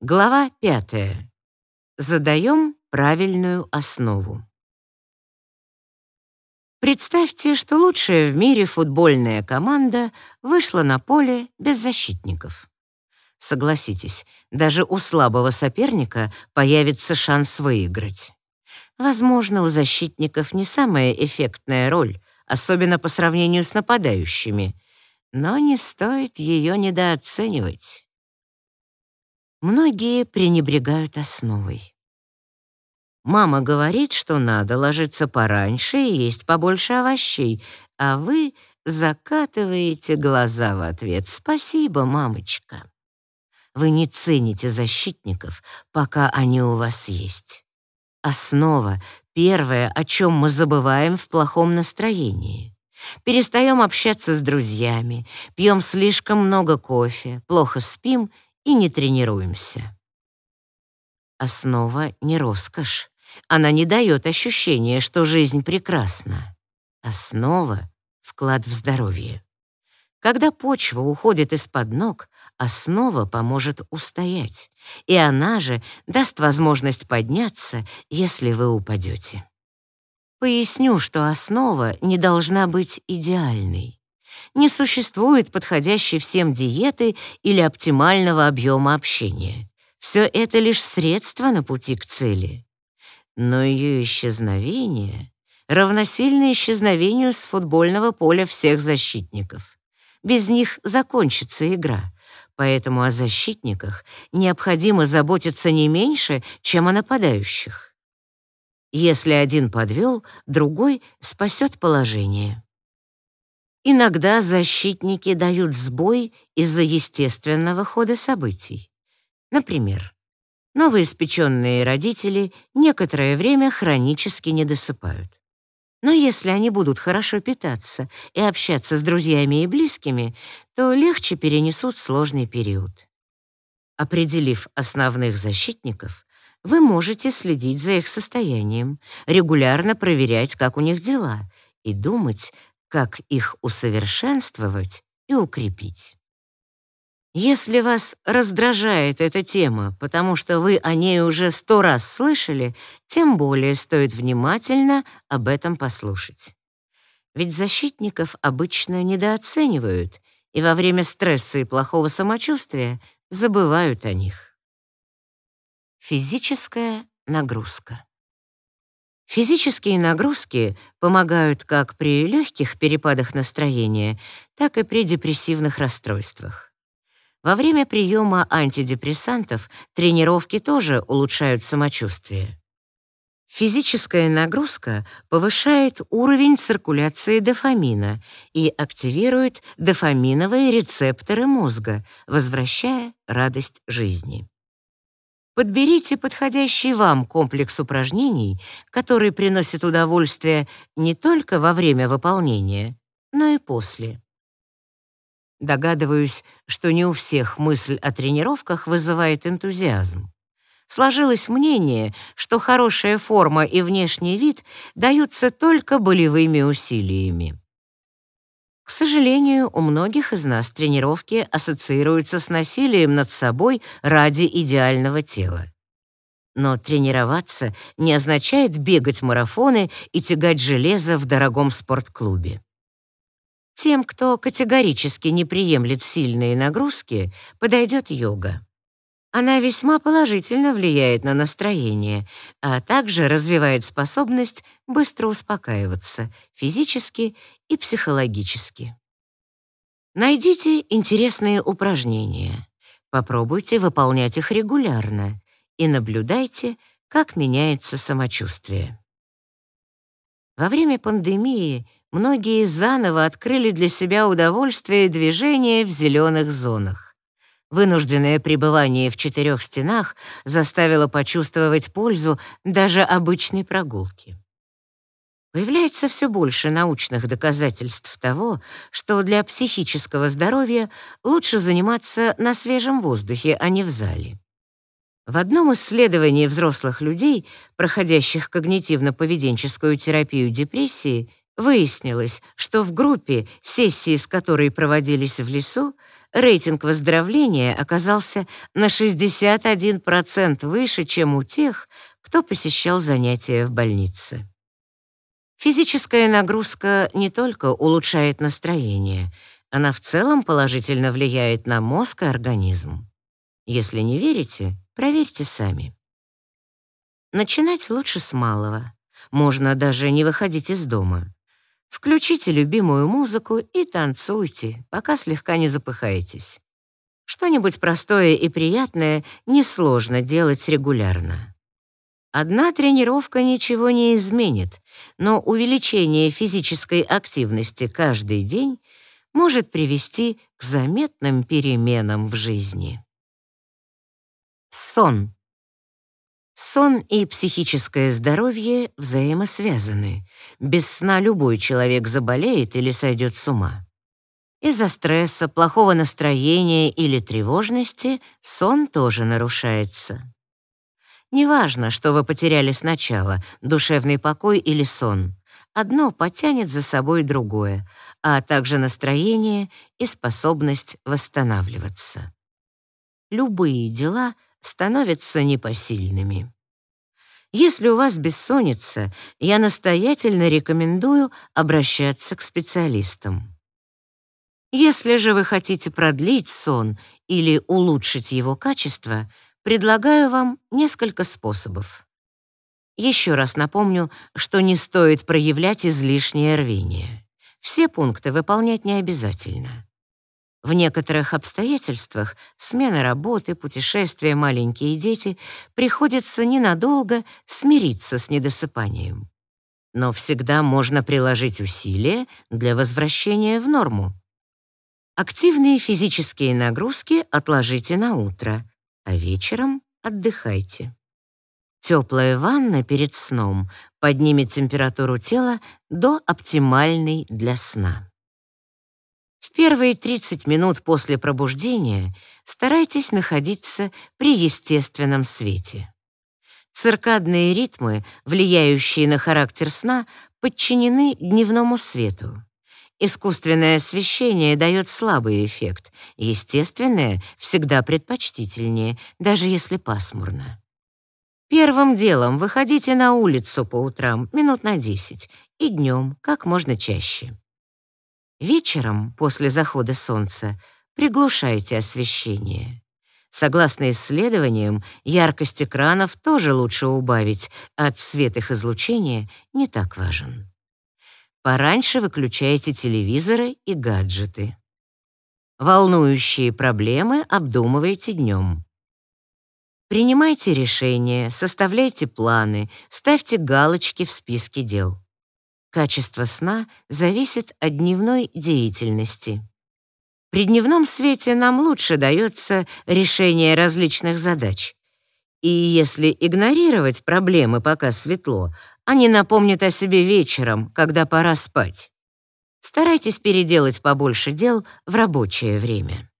Глава пятая. Задаем правильную основу. Представьте, что лучшая в мире футбольная команда вышла на поле без защитников. Согласитесь, даже у слабого соперника появится шанс выиграть. Возможно, у защитников не самая эффектная роль, особенно по сравнению с нападающими, но не стоит ее недооценивать. Многие пренебрегают основой. Мама говорит, что надо ложиться пораньше и есть побольше овощей, а вы закатываете глаза в ответ «Спасибо, мамочка». Вы не цените защитников, пока они у вас есть. Основа — первое, о чем мы забываем в плохом настроении. Перестаем общаться с друзьями, пьем слишком много кофе, плохо спим — и не тренируемся. Основа не роскошь. Она не дает ощущения, что жизнь прекрасна. Основа — вклад в здоровье. Когда почва уходит из-под ног, основа поможет устоять, и она же даст возможность подняться, если вы упадете. Поясню, что основа не должна быть идеальной. Не существует подходящей всем диеты или оптимального объема общения. Все это лишь средство на пути к цели. Но ее исчезновение равносильно исчезновению с футбольного поля всех защитников. Без них закончится игра, поэтому о защитниках необходимо заботиться не меньше, чем о нападающих. Если один подвел, другой спасет положение. Иногда защитники дают сбой из-за естественного хода событий. Например, новоиспеченные родители некоторое время хронически не досыпают. Но если они будут хорошо питаться и общаться с друзьями и близкими, то легче перенесут сложный период. Определив основных защитников, вы можете следить за их состоянием, регулярно проверять, как у них дела, и думать, как их усовершенствовать и укрепить. Если вас раздражает эта тема, потому что вы о ней уже сто раз слышали, тем более стоит внимательно об этом послушать. Ведь защитников обычно недооценивают и во время стресса и плохого самочувствия забывают о них. Физическая нагрузка. Физические нагрузки помогают как при легких перепадах настроения, так и при депрессивных расстройствах. Во время приема антидепрессантов тренировки тоже улучшают самочувствие. Физическая нагрузка повышает уровень циркуляции дофамина и активирует дофаминовые рецепторы мозга, возвращая радость жизни. Подберите подходящий вам комплекс упражнений, который приносит удовольствие не только во время выполнения, но и после. Догадываюсь, что не у всех мысль о тренировках вызывает энтузиазм. Сложилось мнение, что хорошая форма и внешний вид даются только болевыми усилиями. К сожалению, у многих из нас тренировки ассоциируются с насилием над собой ради идеального тела. Но тренироваться не означает бегать марафоны и тягать железо в дорогом спортклубе. Тем, кто категорически не приемлет сильные нагрузки, подойдет йога. Она весьма положительно влияет на настроение, а также развивает способность быстро успокаиваться физически и психологически. Найдите интересные упражнения, попробуйте выполнять их регулярно и наблюдайте, как меняется самочувствие. Во время пандемии многие заново открыли для себя удовольствие движения в зеленых зонах. Вынужденное пребывание в четырех стенах заставило почувствовать пользу даже обычной прогулки. Появляется все больше научных доказательств того, что для психического здоровья лучше заниматься на свежем воздухе, а не в зале. В одном исследовании взрослых людей, проходящих когнитивно-поведенческую терапию депрессии, Выяснилось, что в группе, сессии с которой проводились в лесу, рейтинг выздоровления оказался на 61% выше, чем у тех, кто посещал занятия в больнице. Физическая нагрузка не только улучшает настроение, она в целом положительно влияет на мозг и организм. Если не верите, проверьте сами. Начинать лучше с малого. Можно даже не выходить из дома. Включите любимую музыку и танцуйте, пока слегка не запыхаетесь. Что-нибудь простое и приятное несложно делать регулярно. Одна тренировка ничего не изменит, но увеличение физической активности каждый день может привести к заметным переменам в жизни. Сон. Сон и психическое здоровье взаимосвязаны. Без сна любой человек заболеет или сойдет с ума. Из-за стресса, плохого настроения или тревожности сон тоже нарушается. Неважно, что вы потеряли сначала, душевный покой или сон. Одно потянет за собой другое, а также настроение и способность восстанавливаться. Любые дела — становятся непосильными. Если у вас бессонница, я настоятельно рекомендую обращаться к специалистам. Если же вы хотите продлить сон или улучшить его качество, предлагаю вам несколько способов. Еще раз напомню, что не стоит проявлять излишнее рвение. Все пункты выполнять не обязательно. В некоторых обстоятельствах смена работы, путешествия, маленькие дети приходится ненадолго смириться с недосыпанием. Но всегда можно приложить усилия для возвращения в норму. Активные физические нагрузки отложите на утро, а вечером отдыхайте. Теплая ванна перед сном поднимет температуру тела до оптимальной для сна. В первые 30 минут после пробуждения старайтесь находиться при естественном свете. Циркадные ритмы, влияющие на характер сна, подчинены дневному свету. Искусственное освещение дает слабый эффект, естественное всегда предпочтительнее, даже если пасмурно. Первым делом выходите на улицу по утрам минут на 10 и днем как можно чаще. Вечером, после захода солнца, приглушайте освещение. Согласно исследованиям, яркость экранов тоже лучше убавить, а цвет их излучения не так важен. Пораньше выключайте телевизоры и гаджеты. Волнующие проблемы обдумывайте днем. Принимайте решения, составляйте планы, ставьте галочки в списке дел. Качество сна зависит от дневной деятельности. При дневном свете нам лучше дается решение различных задач. И если игнорировать проблемы, пока светло, они напомнят о себе вечером, когда пора спать. Старайтесь переделать побольше дел в рабочее время.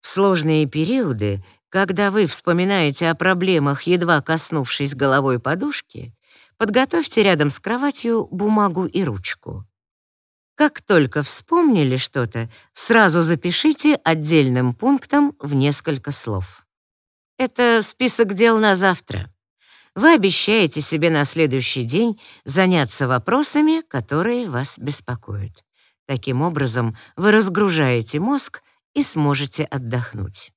В сложные периоды, когда вы вспоминаете о проблемах, едва коснувшись головой подушки, подготовьте рядом с кроватью бумагу и ручку. Как только вспомнили что-то, сразу запишите отдельным пунктом в несколько слов. Это список дел на завтра. Вы обещаете себе на следующий день заняться вопросами, которые вас беспокоят. Таким образом, вы разгружаете мозг и сможете отдохнуть.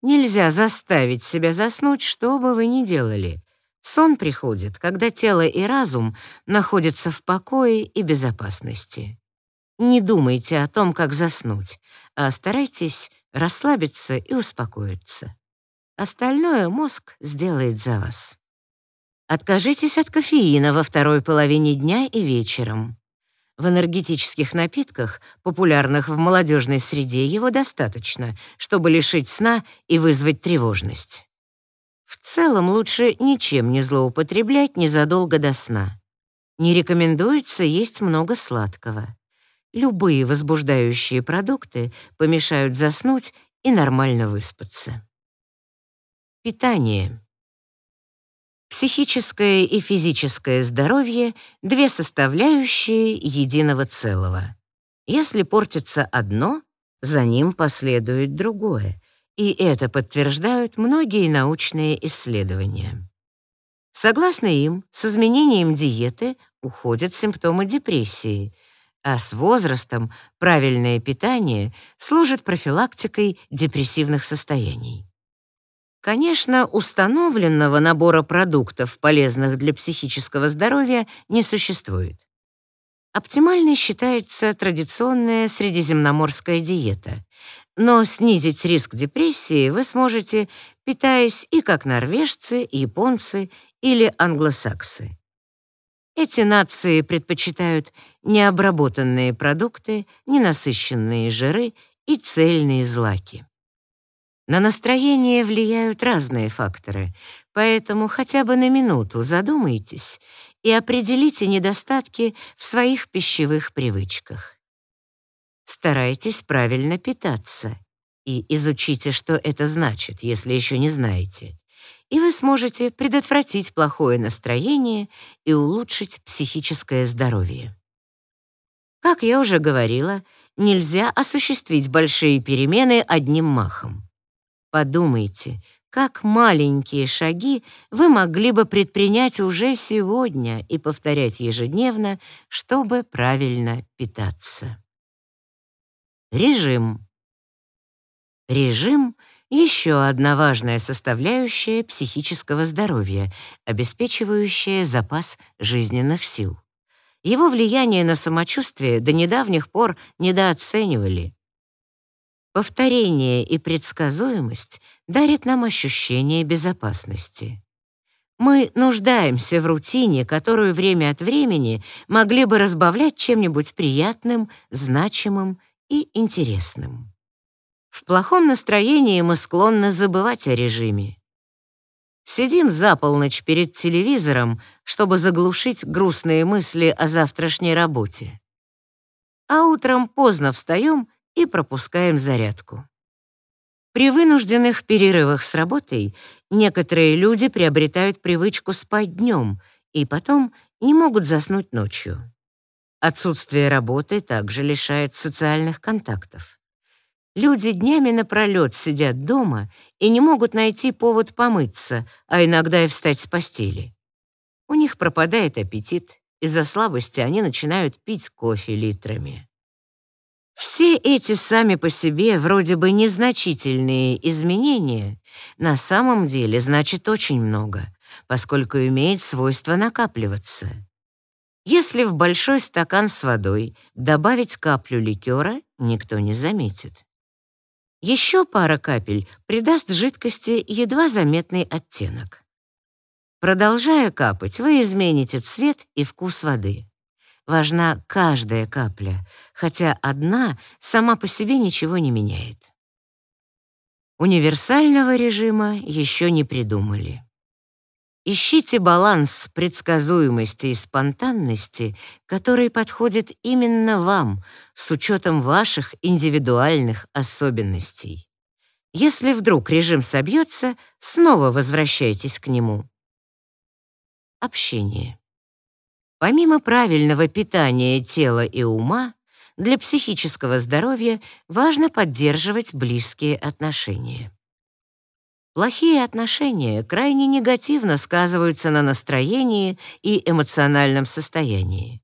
Нельзя заставить себя заснуть, что бы вы ни делали. Сон приходит, когда тело и разум находятся в покое и безопасности. Не думайте о том, как заснуть, а старайтесь расслабиться и успокоиться. Остальное мозг сделает за вас. Откажитесь от кофеина во второй половине дня и вечером. В энергетических напитках, популярных в молодежной среде, его достаточно, чтобы лишить сна и вызвать тревожность. В целом лучше ничем не злоупотреблять незадолго до сна. Не рекомендуется есть много сладкого. Любые возбуждающие продукты помешают заснуть и нормально выспаться. Питание. Психическое и физическое здоровье — две составляющие единого целого. Если портится одно, за ним последует другое, и это подтверждают многие научные исследования. Согласно им, с изменением диеты уходят симптомы депрессии, а с возрастом правильное питание служит профилактикой депрессивных состояний. Конечно, установленного набора продуктов, полезных для психического здоровья, не существует. Оптимальной считается традиционная средиземноморская диета, но снизить риск депрессии вы сможете, питаясь и как норвежцы, японцы или англосаксы. Эти нации предпочитают необработанные продукты, ненасыщенные жиры и цельные злаки. На настроение влияют разные факторы, поэтому хотя бы на минуту задумайтесь и определите недостатки в своих пищевых привычках. Старайтесь правильно питаться и изучите, что это значит, если еще не знаете. И вы сможете предотвратить плохое настроение и улучшить психическое здоровье. Как я уже говорила, нельзя осуществить большие перемены одним махом. Подумайте, как маленькие шаги вы могли бы предпринять уже сегодня и повторять ежедневно, чтобы правильно питаться. Режим. Режим — еще одна важная составляющая психического здоровья, обеспечивающая запас жизненных сил. Его влияние на самочувствие до недавних пор недооценивали. Повторение и предсказуемость дарят нам ощущение безопасности. Мы нуждаемся в рутине, которую время от времени могли бы разбавлять чем-нибудь приятным, значимым и интересным. В плохом настроении мы склонны забывать о режиме. Сидим за полночь перед телевизором, чтобы заглушить грустные мысли о завтрашней работе. А утром поздно встаем и пропускаем зарядку. При вынужденных перерывах с работой некоторые люди приобретают привычку спать днем и потом не могут заснуть ночью. Отсутствие работы также лишает социальных контактов. Люди днями напролёт сидят дома и не могут найти повод помыться, а иногда и встать с постели. У них пропадает аппетит, из-за слабости они начинают пить кофе литрами. Все эти сами по себе вроде бы незначительные изменения на самом деле значат очень много, поскольку имеет свойство накапливаться. Если в большой стакан с водой добавить каплю ликера, никто не заметит. Еще пара капель придаст жидкости едва заметный оттенок. Продолжая капать, вы измените цвет и вкус воды. Важна каждая капля, хотя одна сама по себе ничего не меняет. Универсального режима еще не придумали. Ищите баланс предсказуемости и спонтанности, который подходит именно вам с учетом ваших индивидуальных особенностей. Если вдруг режим собьется, снова возвращайтесь к нему. Общение. Помимо правильного питания тела и ума, для психического здоровья важно поддерживать близкие отношения. Плохие отношения крайне негативно сказываются на настроении и эмоциональном состоянии.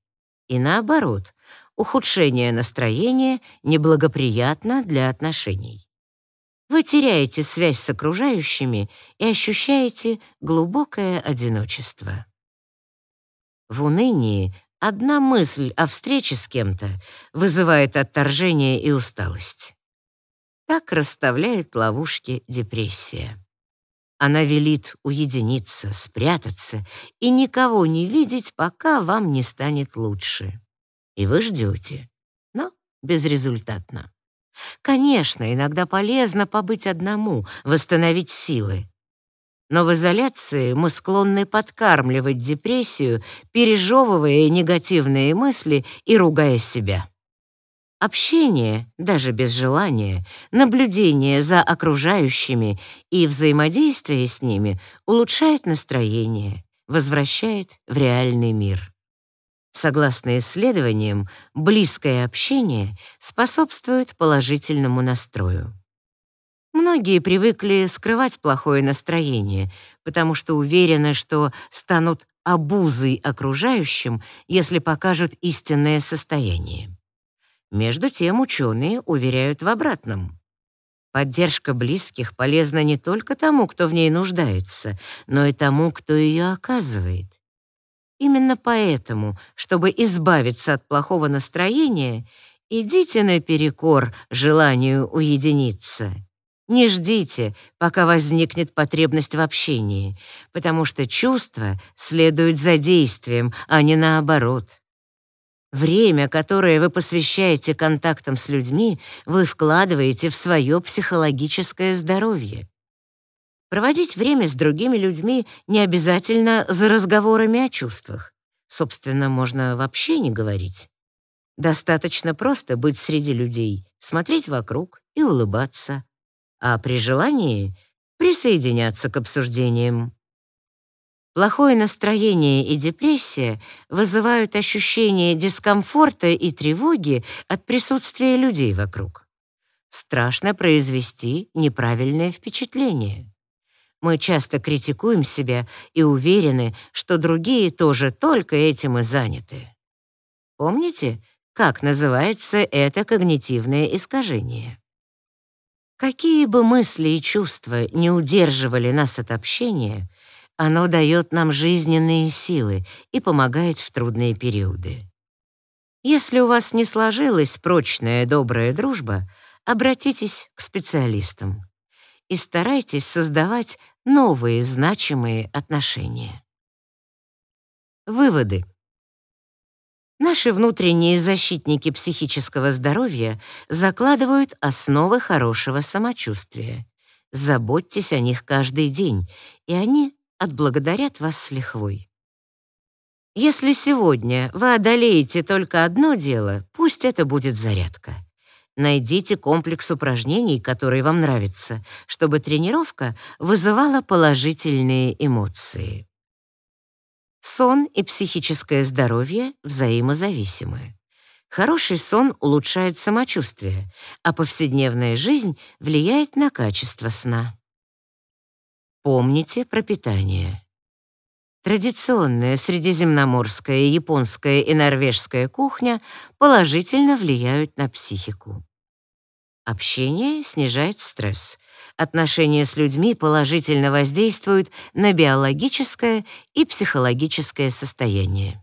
И наоборот, ухудшение настроения неблагоприятно для отношений. Вы теряете связь с окружающими и ощущаете глубокое одиночество. В унынии одна мысль о встрече с кем-то вызывает отторжение и усталость. Так расставляет ловушки депрессия. Она велит уединиться, спрятаться и никого не видеть, пока вам не станет лучше. И вы ждете, но безрезультатно. Конечно, иногда полезно побыть одному, восстановить силы. Но в изоляции мы склонны подкармливать депрессию, пережевывая негативные мысли и ругая себя. Общение, даже без желания, наблюдение за окружающими и взаимодействие с ними улучшает настроение, возвращает в реальный мир. Согласно исследованиям, близкое общение способствует положительному настрою. Многие привыкли скрывать плохое настроение, потому что уверены, что станут обузой окружающим, если покажут истинное состояние. Между тем ученые уверяют в обратном. Поддержка близких полезна не только тому, кто в ней нуждается, но и тому, кто ее оказывает. Именно поэтому, чтобы избавиться от плохого настроения, идите наперекор желанию уединиться. Не ждите, пока возникнет потребность в общении, потому что чувства следуют за действием, а не наоборот. Время, которое вы посвящаете контактам с людьми, вы вкладываете в свое психологическое здоровье. Проводить время с другими людьми не обязательно за разговорами о чувствах. Собственно, можно вообще не говорить. Достаточно просто быть среди людей, смотреть вокруг и улыбаться, а при желании присоединяться к обсуждениям. Плохое настроение и депрессия вызывают ощущение дискомфорта и тревоги от присутствия людей вокруг. Страшно произвести неправильное впечатление. Мы часто критикуем себя и уверены, что другие тоже только этим и заняты. Помните, как называется это когнитивное искажение? Какие бы мысли и чувства не удерживали нас от общения, оно дает нам жизненные силы и помогает в трудные периоды. Если у вас не сложилась прочная добрая дружба, обратитесь к специалистам и старайтесь создавать новые значимые отношения. Выводы. Наши внутренние защитники психического здоровья закладывают основы хорошего самочувствия. Заботьтесь о них каждый день, и они отблагодарят вас с лихвой. Если сегодня вы одолеете только одно дело, пусть это будет зарядка. Найдите комплекс упражнений, который вам нравится, чтобы тренировка вызывала положительные эмоции. Сон и психическое здоровье взаимозависимы. Хороший сон улучшает самочувствие, а повседневная жизнь влияет на качество сна. Помните про питание. Традиционная средиземноморская, японская и норвежская кухня положительно влияют на психику. Общение снижает стресс. Отношения с людьми положительно воздействуют на биологическое и психологическое состояние.